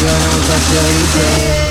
就能再见一次。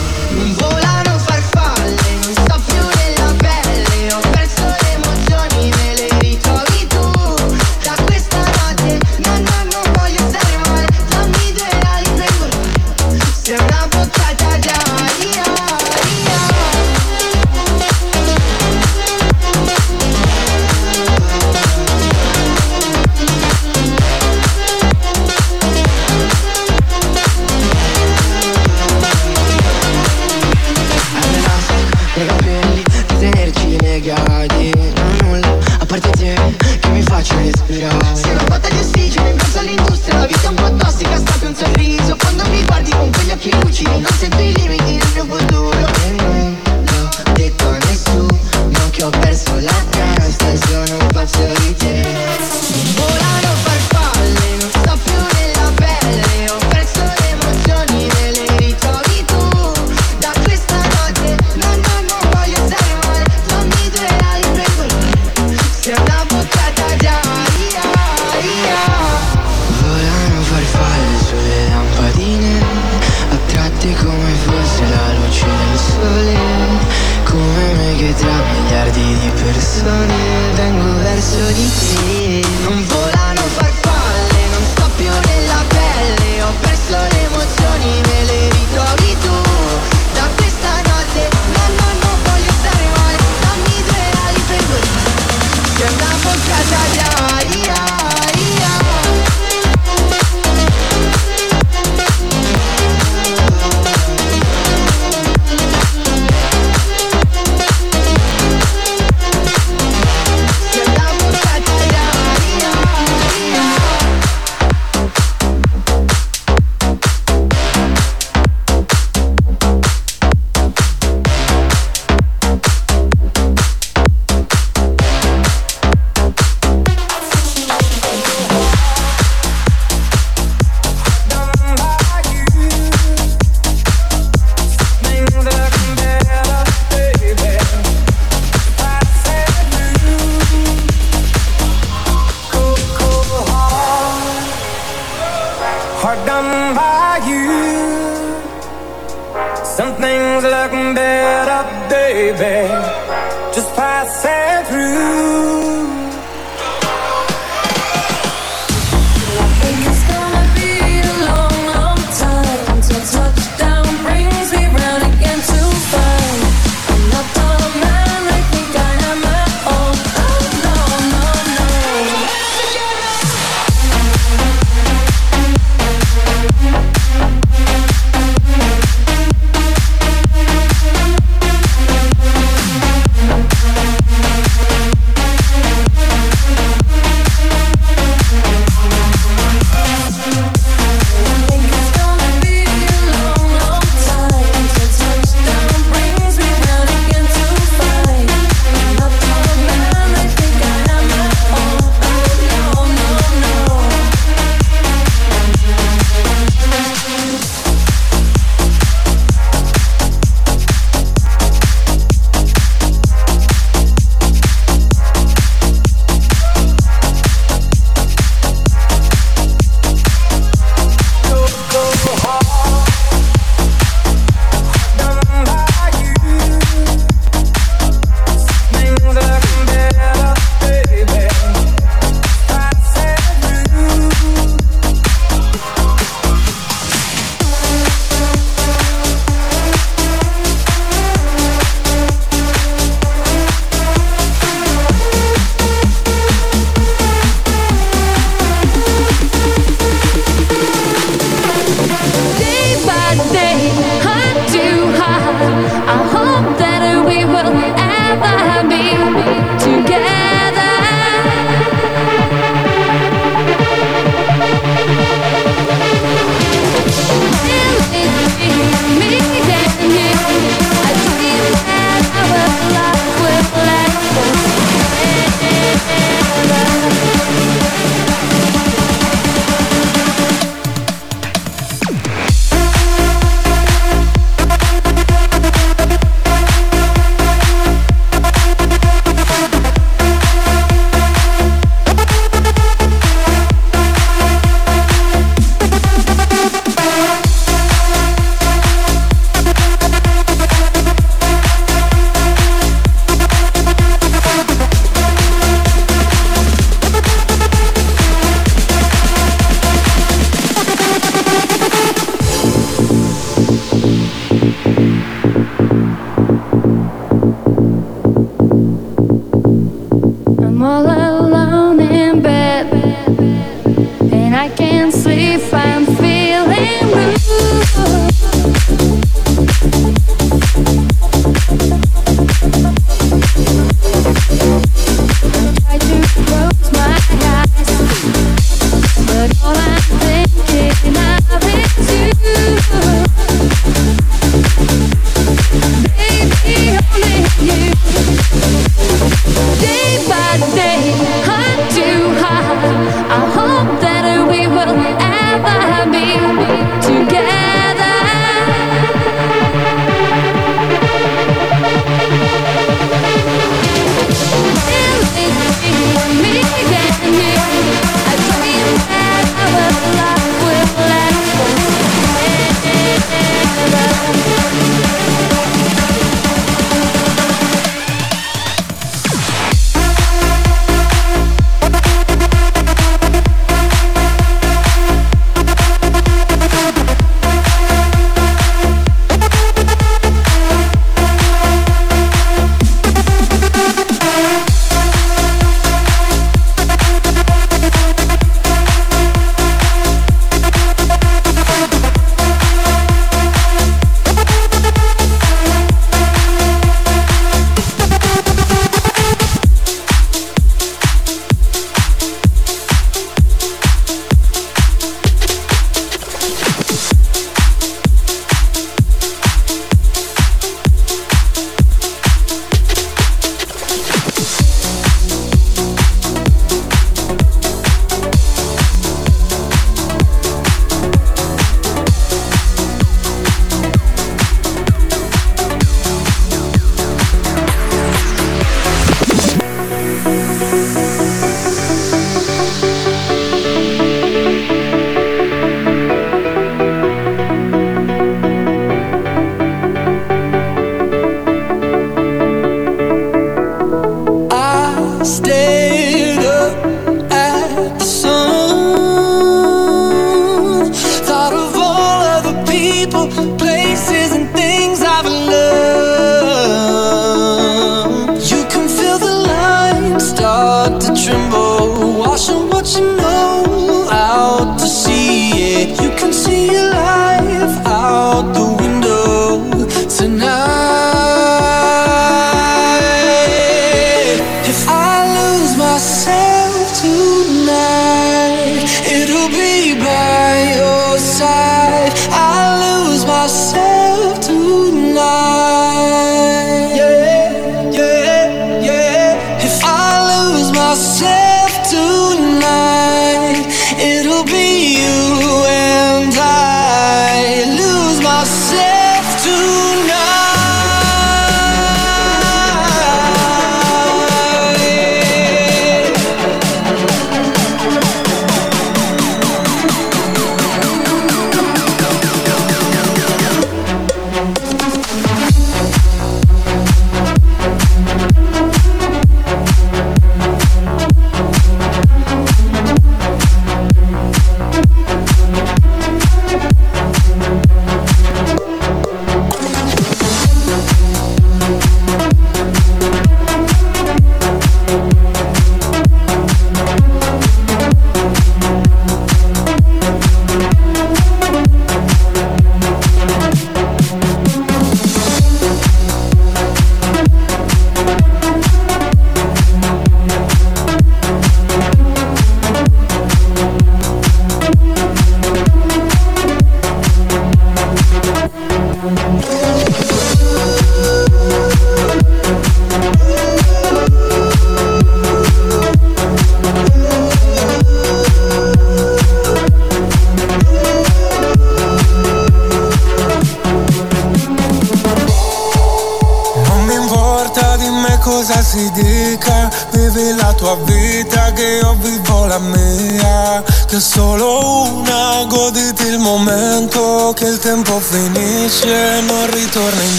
Some things look better, baby.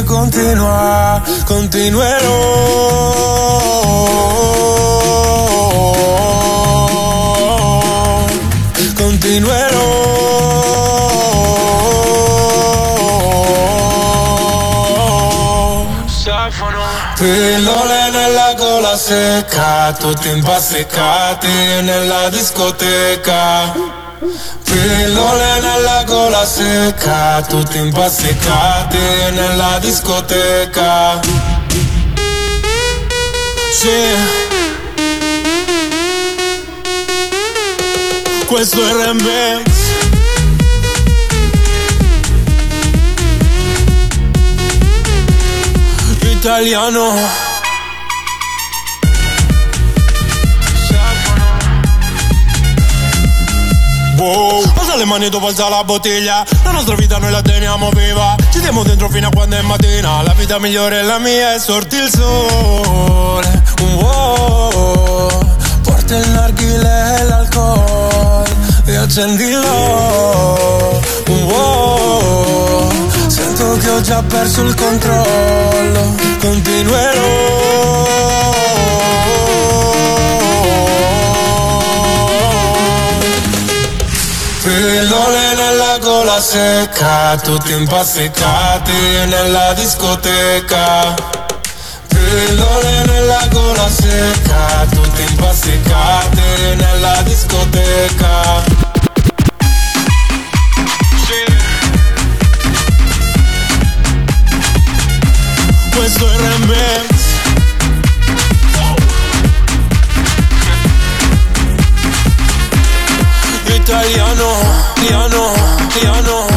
que continúa, continuero. Continuero. Pillole nella gola secca, tutti in bassecca, in nella discoteca. Pillole nella gola secca Tutti impasticcati nella discoteca. Sì. Questo è remix Italiano Wow. Alza le mani dopo alza la bottiglia La nostra vita noi la teniamo viva Ci diamo dentro fino a quando è mattina La vita migliore è la mia e sorti il sole wow. Porta il narghile e l'alcol E accendilo wow. Sento che ho già perso il controllo Continuerò Pillole nella gola secca, tutti impasticcati nella discoteca. Pillole nella gola secca, tutti impasticcati nella discoteca. Questo è remix italiano, piano, piano, piano,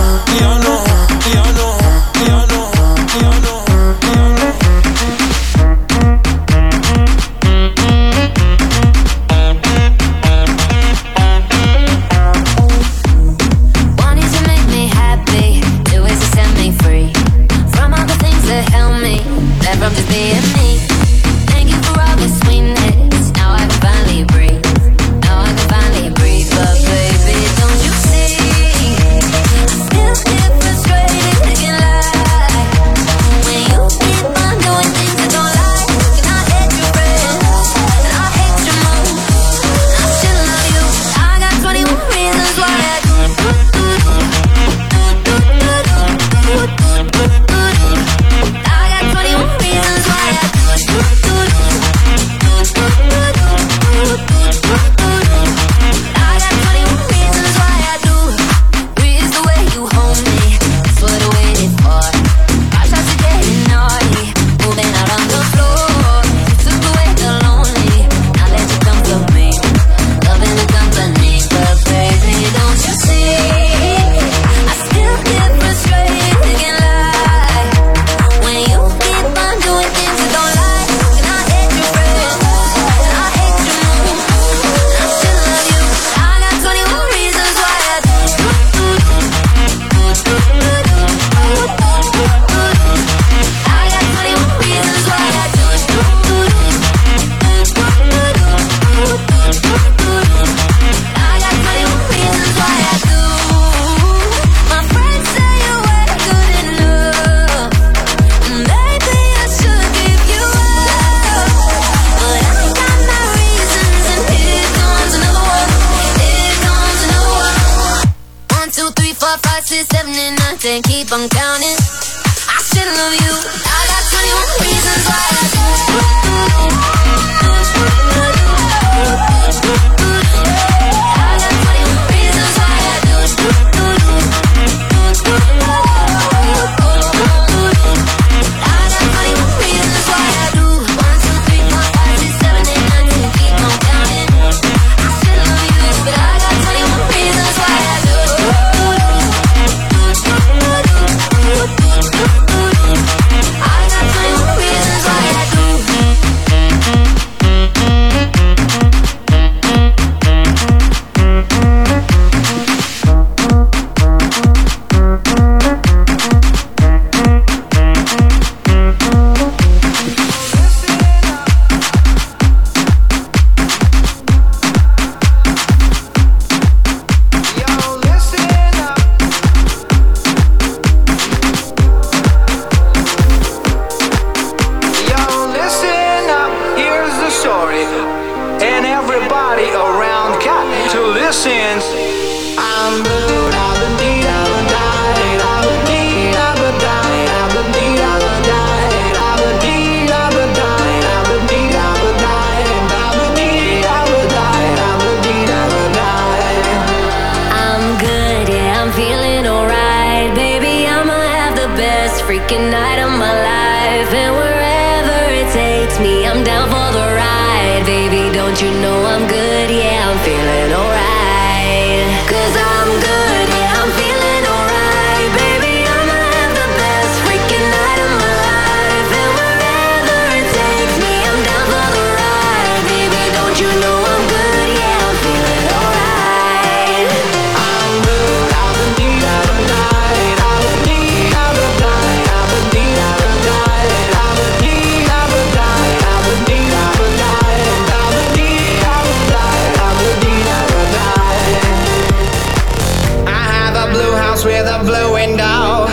The blue window.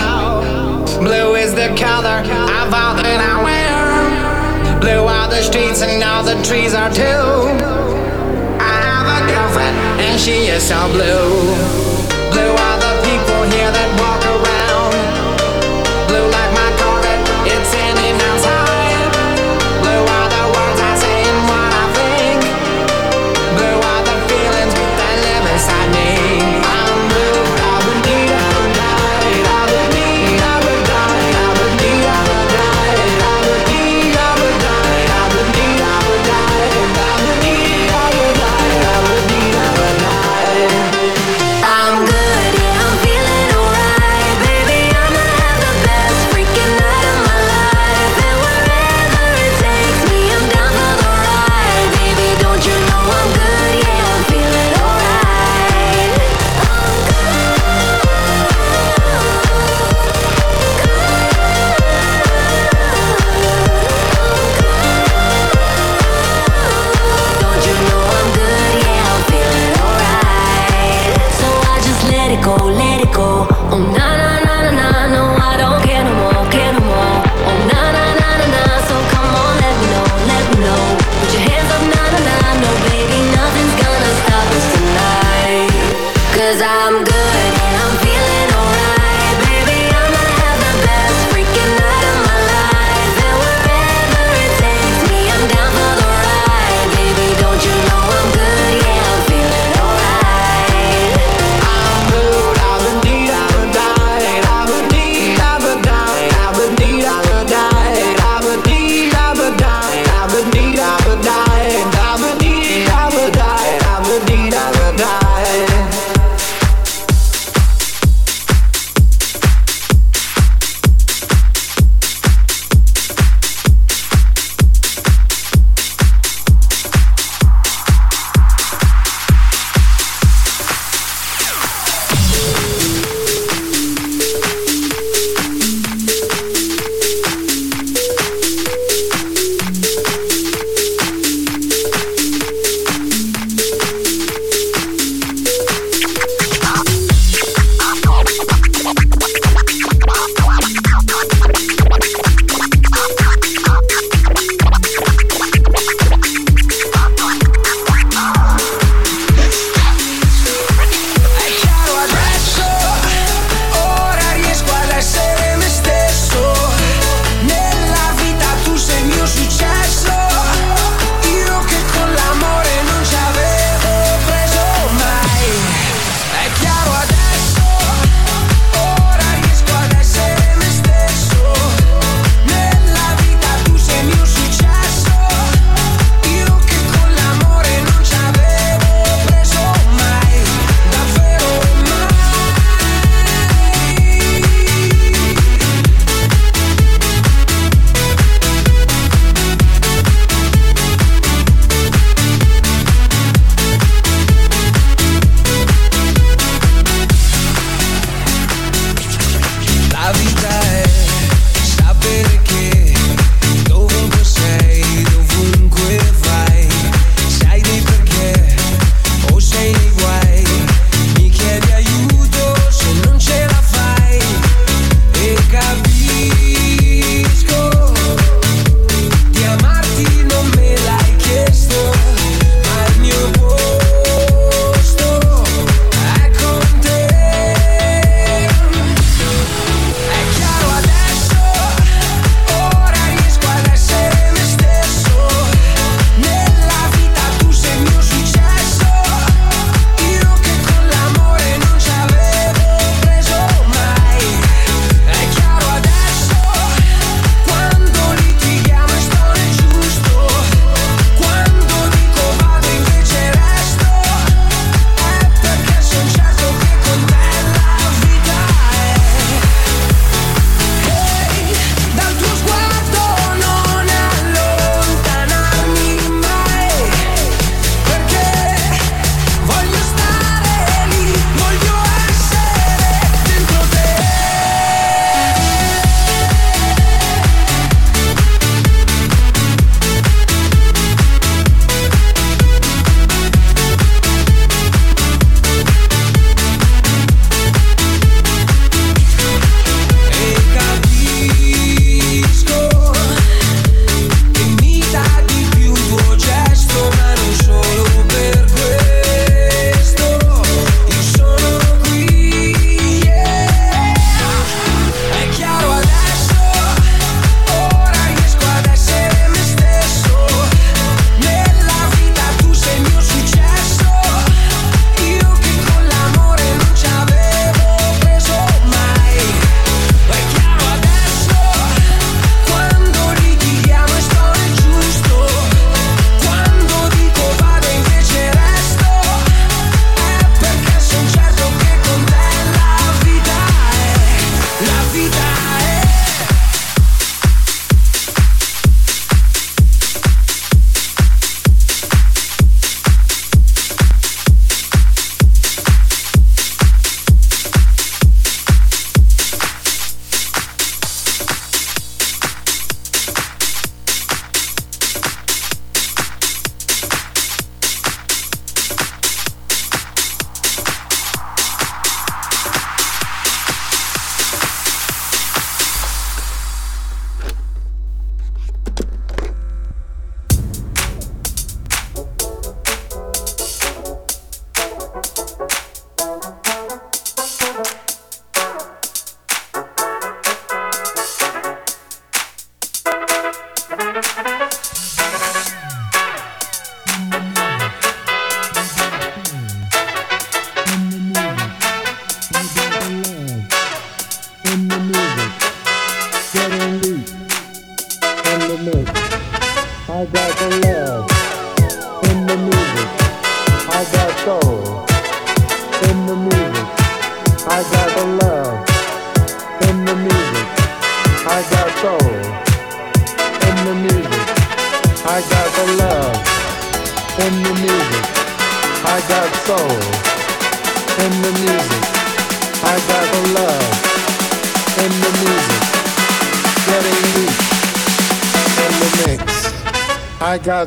Blue is the color of all that I wear. Blue are the streets and all the trees are too. I have a girlfriend and she is so blue. Blue are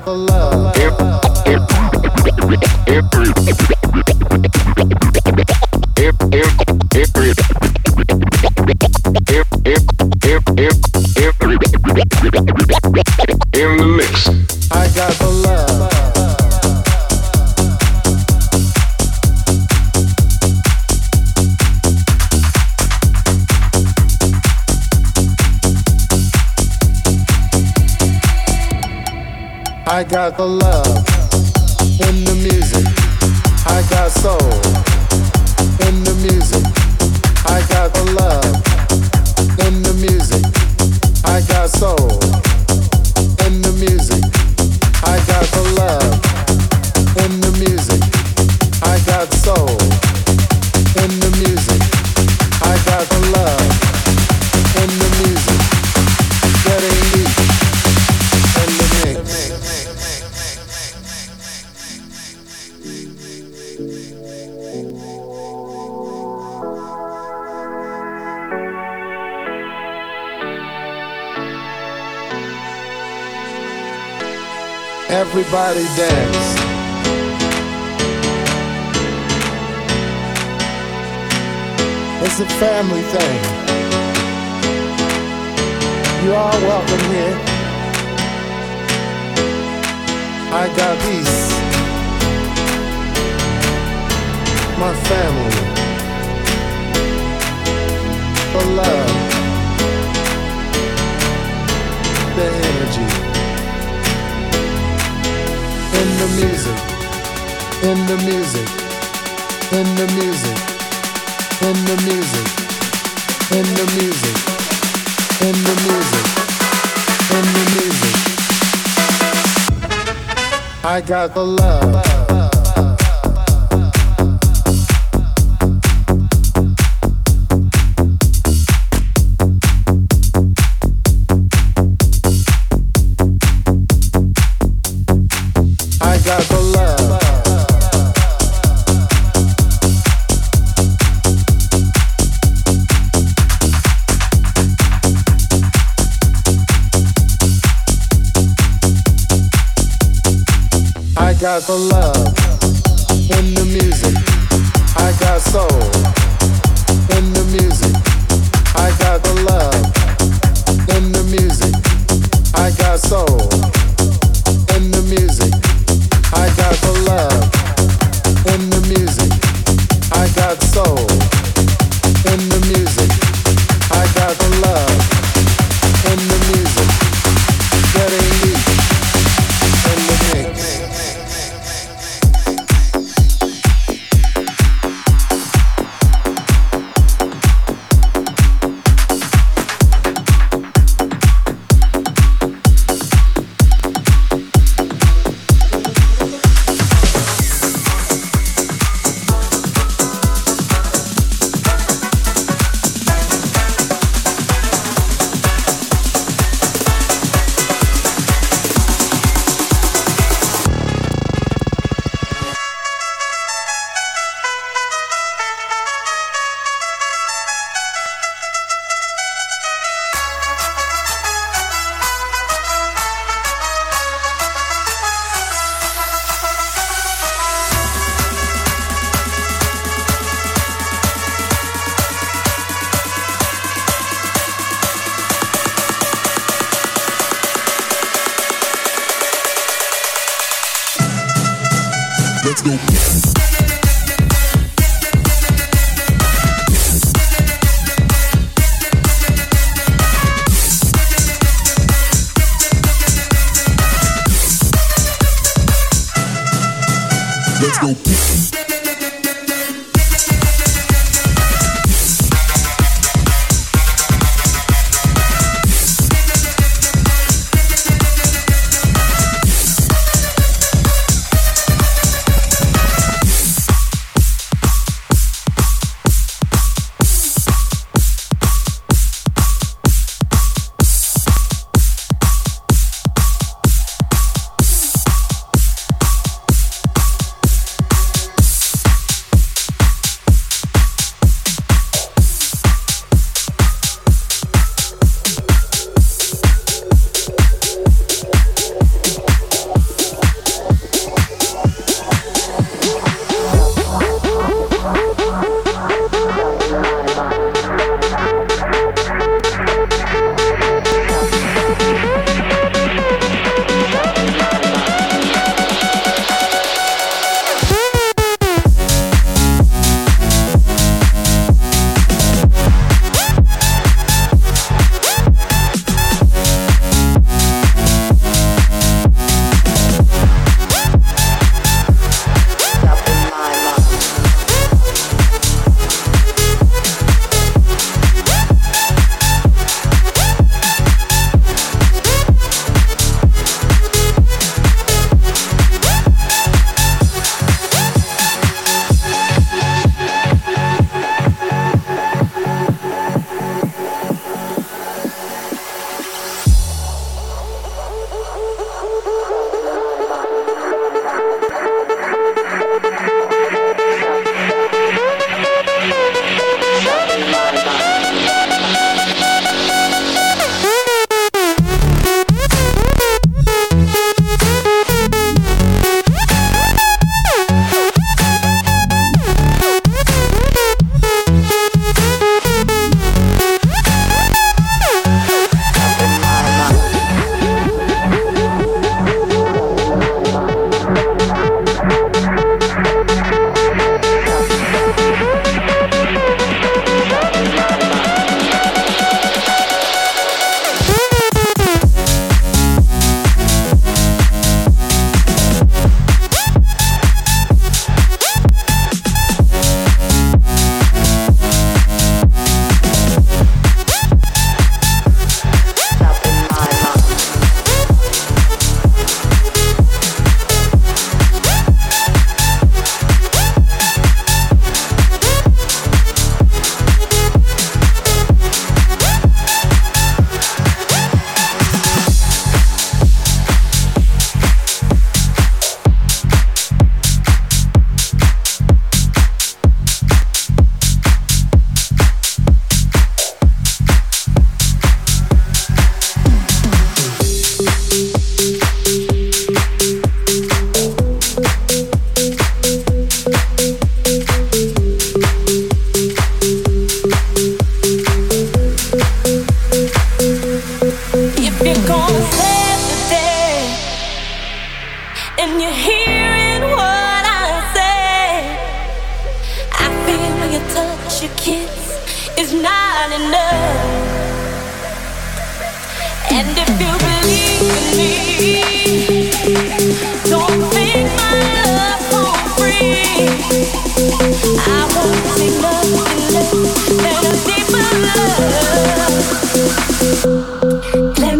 Everybody It's a family thing. You are welcome here. I got peace. My family. The love. The energy in the music, in the music, in the music, in the music, in the music, in the music, in the music. I got the love. Got the love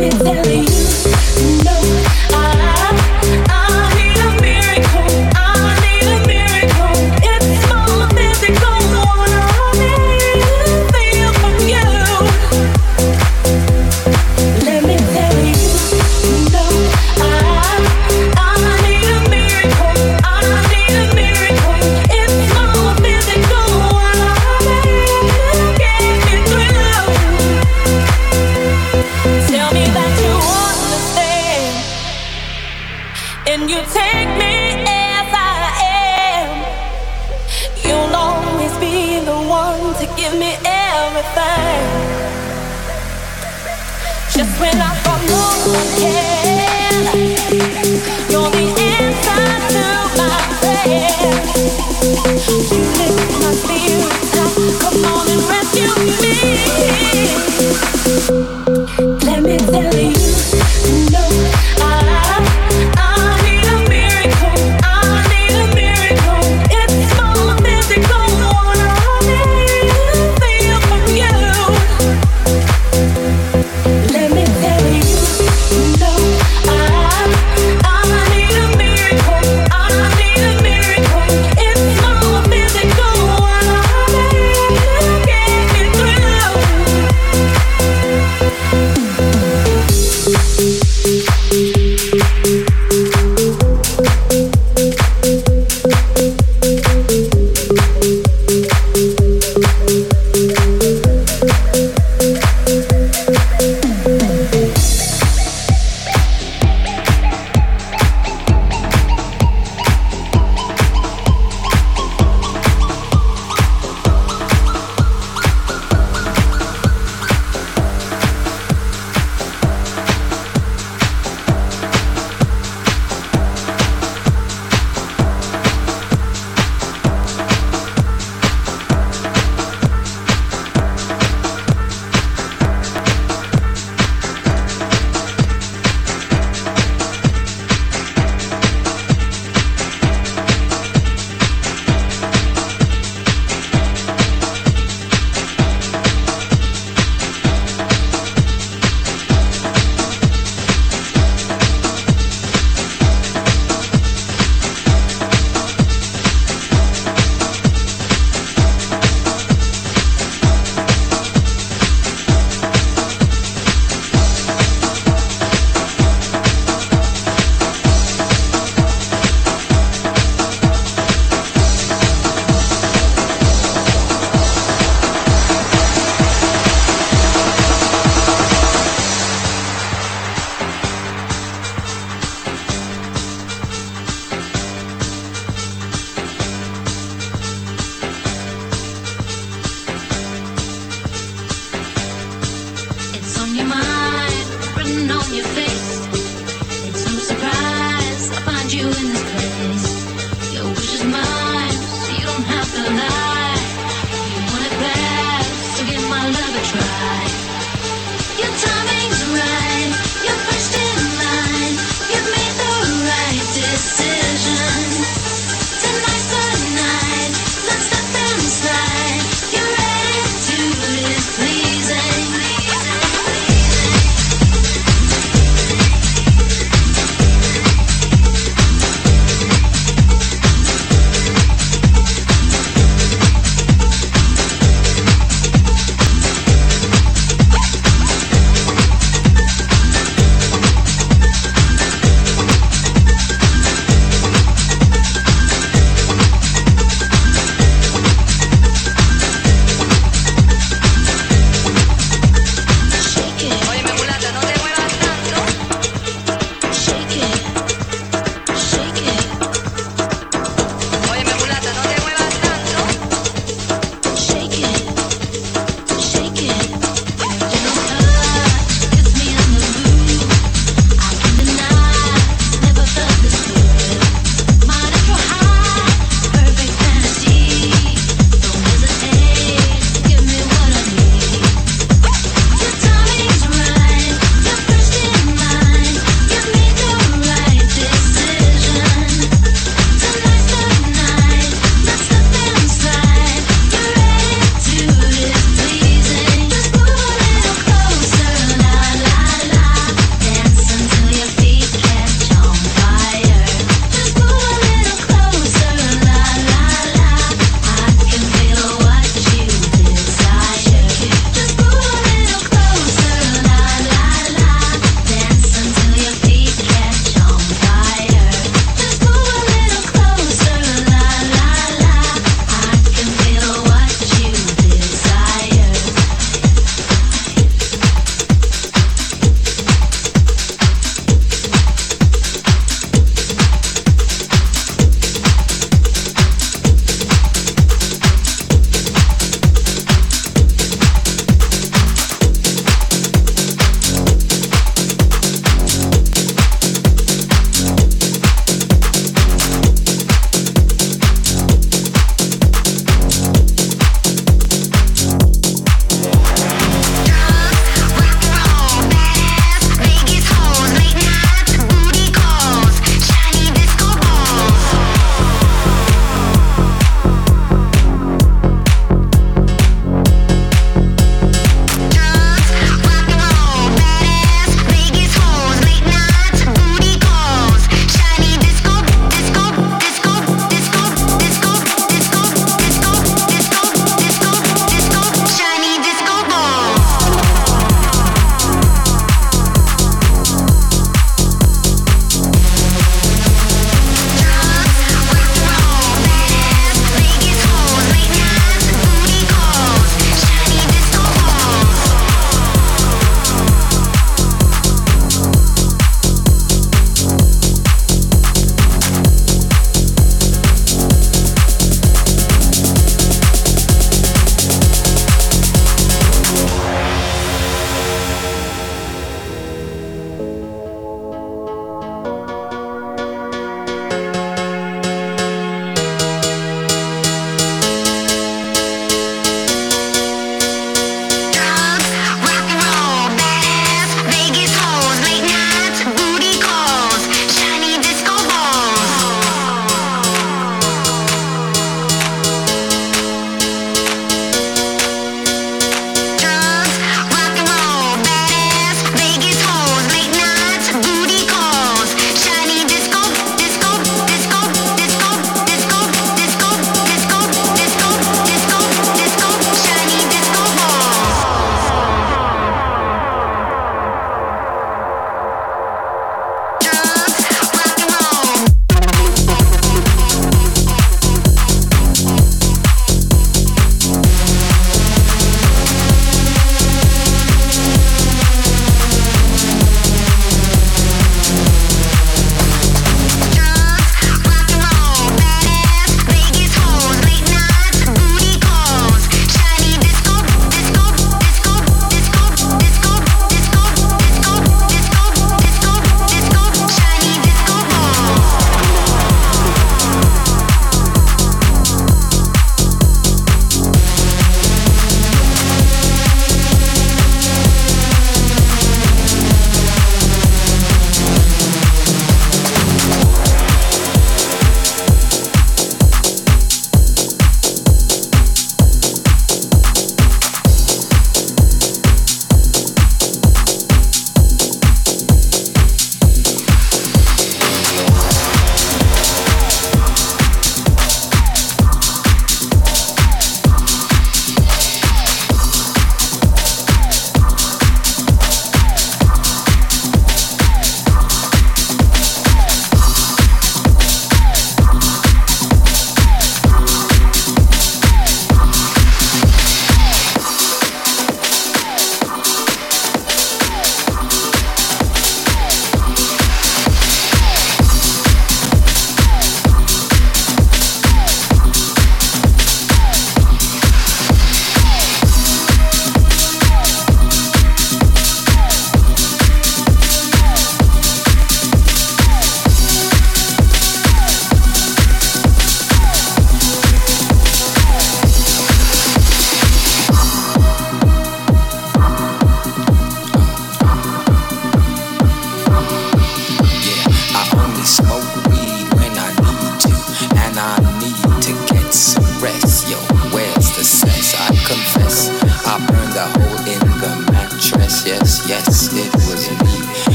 me tell you.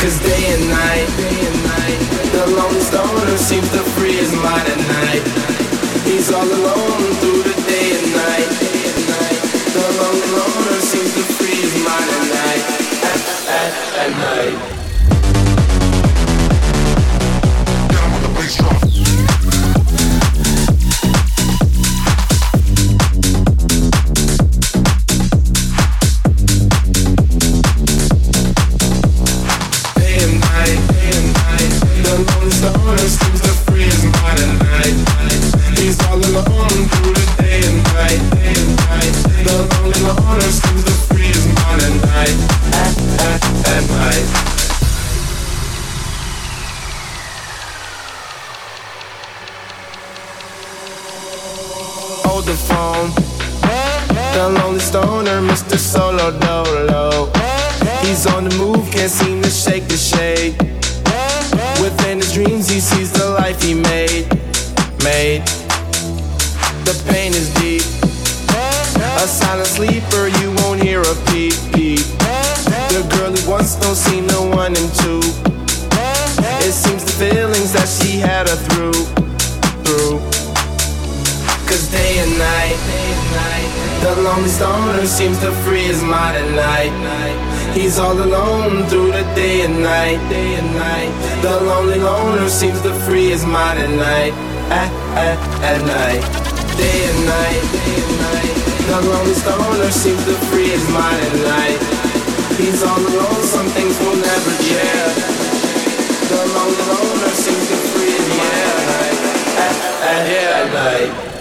Cause day and night, day and night. The lone stoner seems to free his mind at night. He's all alone through the day and night. The lone loner seems to free his mind night. At night. at, at, at night. Night, the lonely stoner seems to free his mind at night. He's all alone through the day and night, day and night. The lonely loner seems to free his mind at night, at, at, at night, day and night, day and night. The lonely stoner seems to free his mind at night. He's all alone, some things will never change. The lonely loner seems to free his mind at night, at, at, at night.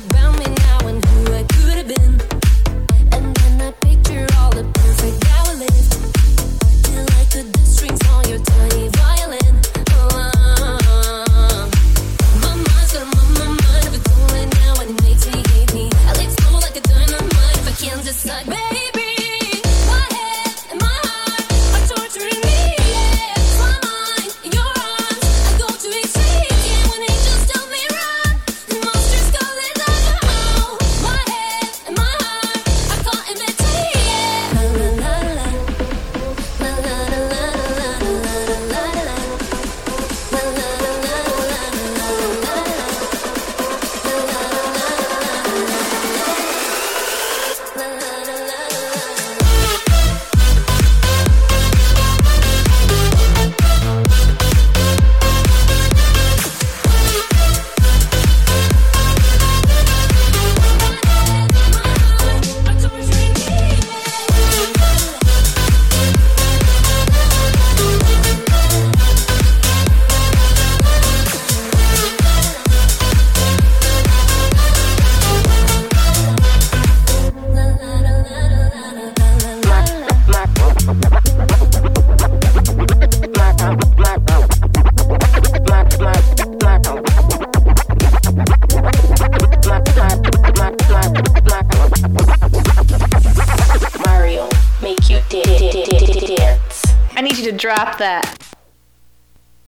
Drop that.